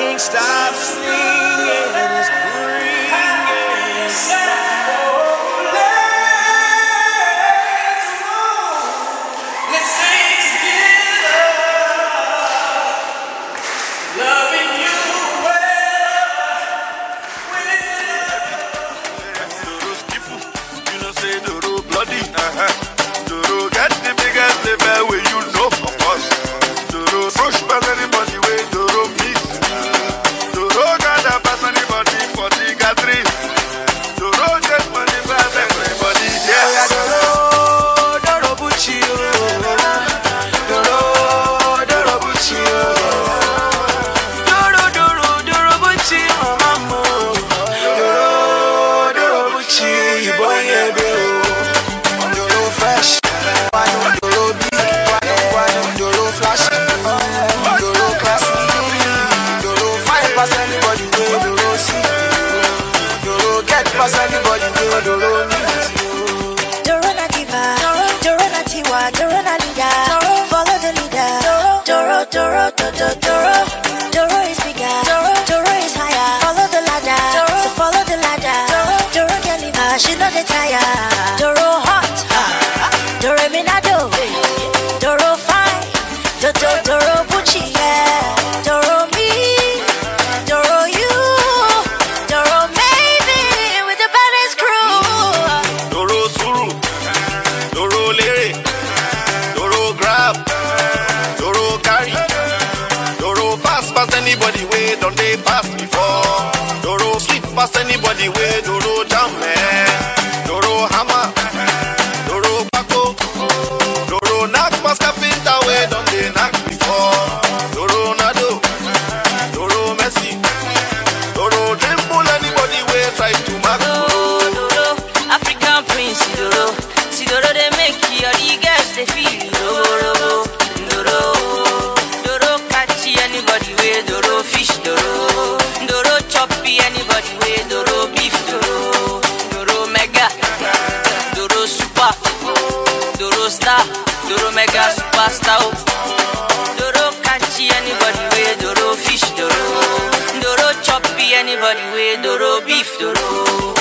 Can't stop singing. Anybody way, Doro meet. Doro na diva, Doro na tiwa, Doro leader, follow the leader. Doro, Doro, Doro, Doro, Doro is bigger, Doro Doro is higher, follow the ladder, so follow the ladder. Doro can live, she tire. Doro hot, way, don't they pass before? Doro Sweet Pass anybody way, Doro Jam man, Doro Hammer, Doro Paco, Doro Knock Pass Capital way, don't they knock before? Doro Nado, Doro Messi, Doro Dribble anybody way, try to mark Doro. Doro, African Prince, Doro. See Doro, they make you all the girls they feel way, Doro beef, Doro, Doro mega, Doro super, Doro star, Doro mega superstar. oh. Doro catchy anybody way, Doro fish, Doro, Doro choppy anybody way, Doro beef. Doro